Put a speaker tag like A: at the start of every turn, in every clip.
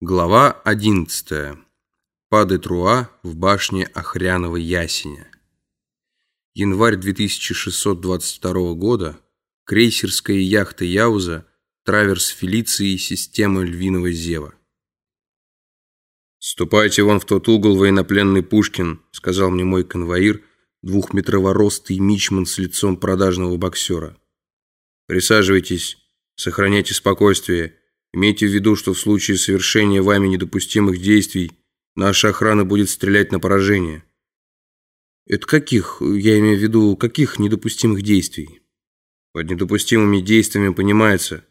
A: Глава 11. Паде Труа в башне Охряного Ясеня. Январь 2622 года. Крейсерская яхта Яуза, траверс Фелиции, система Львиного Зева. «Ступайте вон в тот угол, военнопленный Пушкин», — сказал мне мой конвоир, двухметрово-ростый мичман с лицом продажного боксера. «Присаживайтесь, сохраняйте спокойствие». Имейте в виду, что в случае совершения вами недопустимых действий наша охрана будет стрелять на поражение. Это каких, я имею в виду, каких недопустимых действий? Под недопустимыми действиями понимается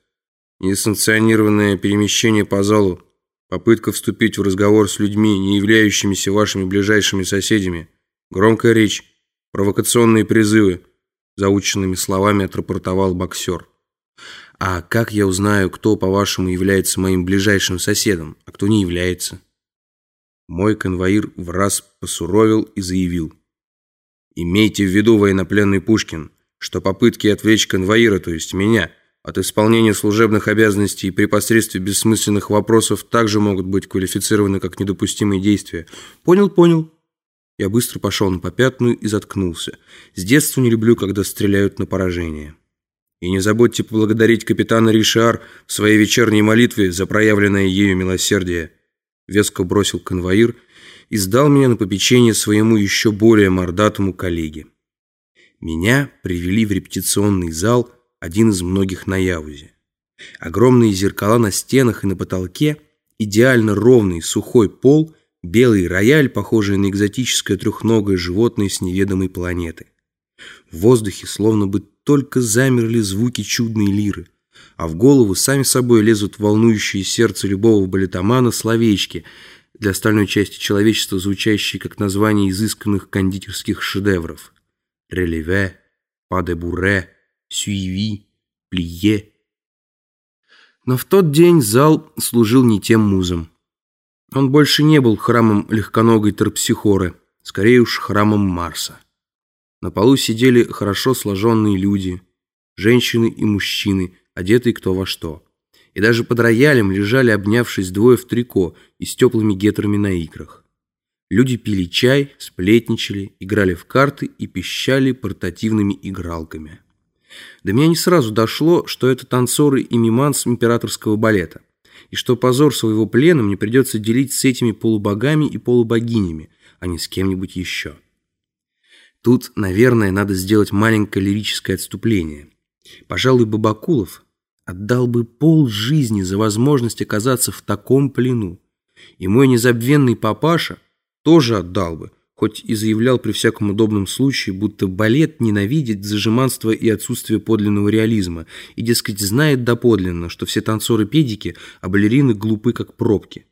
A: несанкционированное перемещение по залу, попытка вступить в разговор с людьми, не являющимися вашими ближайшими соседями, громкая речь, провокационные призывы, заученными словами отрапортовал боксер. А как я узнаю, кто, по-вашему, является моим ближайшим соседом, а кто не является? Мой конвоир в раз посуровил и заявил. Имейте в виду, военнопленный Пушкин, что попытки отвлечь конвоира, то есть меня, от исполнения служебных обязанностей при посредстве бессмысленных вопросов также могут быть квалифицированы как недопустимые действия. Понял, понял. Я быстро пошел на попятную и заткнулся. С детства не люблю, когда стреляют на поражение. И не забудьте поблагодарить капитана Ришар в своей вечерней молитве за проявленное ею милосердие. Веско бросил конвоир и сдал меня на попечение своему еще более мордатому коллеге. Меня привели в репетиционный зал, один из многих на Яузе. Огромные зеркала на стенах и на потолке, идеально ровный сухой пол, белый рояль, похожий на экзотическое трехногое животное с неведомой планеты. В воздухе словно бы только замерли звуки чудной лиры, а в голову сами собой лезут волнующие сердце любого балетомана словечки, для остальной части человечества звучащие как названия изысканных кондитерских шедевров. Релеве, падебуре, сюиви, плие. Но в тот день зал служил не тем музом. Он больше не был храмом легконогой терпсихоры, скорее уж храмом Марса. На полу сидели хорошо сложенные люди, женщины и мужчины, одетые кто во что. И даже под роялем лежали, обнявшись двое в трико и с теплыми гетрами на икрах. Люди пили чай, сплетничали, играли в карты и пищали портативными игралками. До меня не сразу дошло, что это танцоры и миманс императорского балета, и что позор своего плена мне придется делить с этими полубогами и полубогинями, а не с кем-нибудь еще. Тут, наверное, надо сделать маленькое лирическое отступление. Пожалуй, Бабакулов отдал бы пол жизни за возможность оказаться в таком плену. И мой незабвенный папаша тоже отдал бы, хоть и заявлял при всяком удобном случае, будто балет ненавидит зажиманство и отсутствие подлинного реализма, и, дескать, знает доподлинно, что все танцоры-педики, а балерины глупы, как пробки.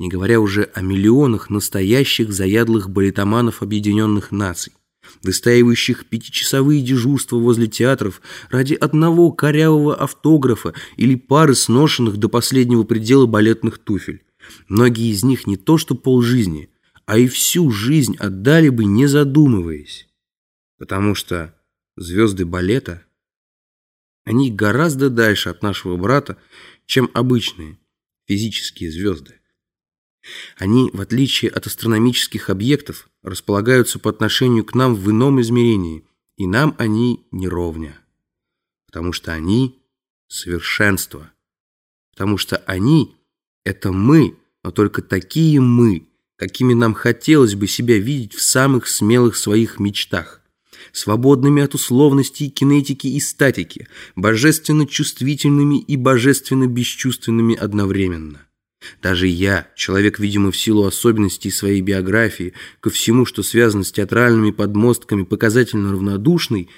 A: Не говоря уже о миллионах настоящих заядлых балетоманов Объединенных Наций выстаивающих пятичасовые дежурства возле театров ради одного корявого автографа или пары сношенных до последнего предела балетных туфель. Многие из них не то что полжизни, а и всю жизнь отдали бы, не задумываясь. Потому что звезды балета, они гораздо дальше от нашего брата, чем обычные физические звезды. Они, в отличие от астрономических объектов, располагаются по отношению к нам в ином измерении, и нам они не ровня. Потому что они — совершенство. Потому что они — это мы, но только такие мы, какими нам хотелось бы себя видеть в самых смелых своих мечтах свободными от условностей кинетики и статики, божественно чувствительными и божественно бесчувственными одновременно. Даже я, человек, видимо, в силу особенностей своей биографии, ко всему, что связано с театральными подмостками, показательно равнодушный,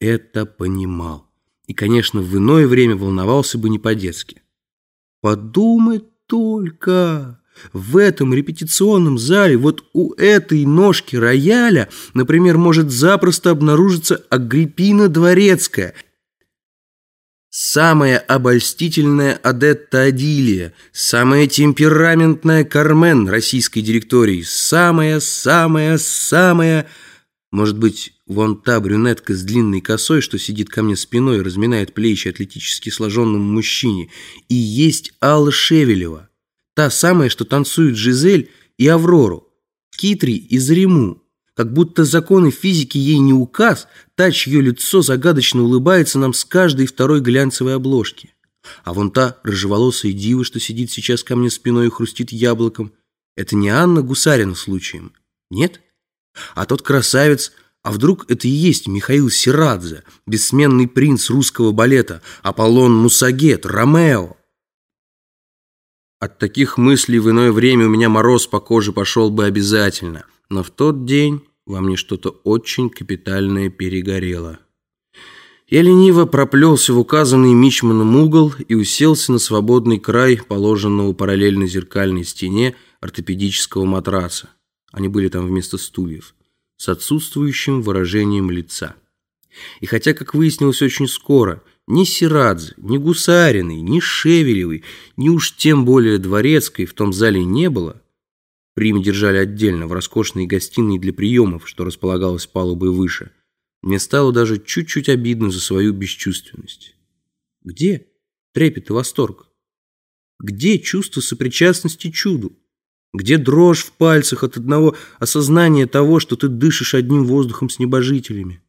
A: это понимал. И, конечно, в иное время волновался бы не по-детски. Подумать только! В этом репетиционном зале, вот у этой ножки рояля, например, может запросто обнаружиться Агриппина Дворецкая – Самая обольстительная Адетта Адилия, самая темпераментная Кармен российской директории, самая-самая-самая... Может быть, вон та брюнетка с длинной косой, что сидит ко мне спиной и разминает плечи атлетически сложенному мужчине, и есть Алла Шевелева, Та самая, что танцует Жизель и Аврору. Китри и Зариму. Как будто законы физики ей не указ, та, чье лицо загадочно улыбается нам с каждой второй глянцевой обложки. А вон та рыжеволосая дива, что сидит сейчас ко мне спиной и хрустит яблоком, это не Анна Гусарина случаем? Нет? А тот красавец, а вдруг это и есть Михаил Сирадзе, бессменный принц русского балета, Аполлон Мусагет, Ромео? От таких мыслей в иное время у меня мороз по коже пошел бы обязательно. Но в тот день во мне что-то очень капитальное перегорело. Я лениво проплелся в указанный Мичманом угол и уселся на свободный край, положенного параллельно зеркальной стене ортопедического матраса. Они были там вместо стульев, с отсутствующим выражением лица. И хотя, как выяснилось очень скоро, ни Сирадзе, ни Гусариной, ни Шевелевой, ни уж тем более Дворецкой в том зале не было, Прием держали отдельно, в роскошной гостиной для приемов, что располагалось палубой выше. Мне стало даже чуть-чуть обидно за свою бесчувственность. Где трепет и восторг? Где чувство сопричастности чуду? Где дрожь в пальцах от одного осознания того, что ты дышишь одним воздухом с небожителями?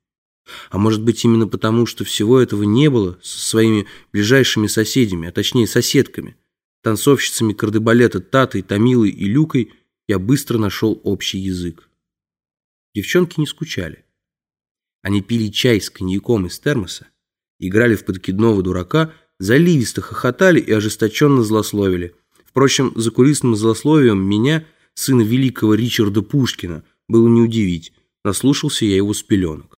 A: А может быть именно потому, что всего этого не было со своими ближайшими соседями, а точнее соседками, танцовщицами кардебалета Татой, Томилой и Люкой – я быстро нашел общий язык. Девчонки не скучали. Они пили чай с коньяком из термоса, играли в подкидного дурака, заливисто хохотали и ожесточенно злословили. Впрочем, за кулисным злословием меня, сына великого Ричарда Пушкина, было не удивить. Наслушался я его с пеленок.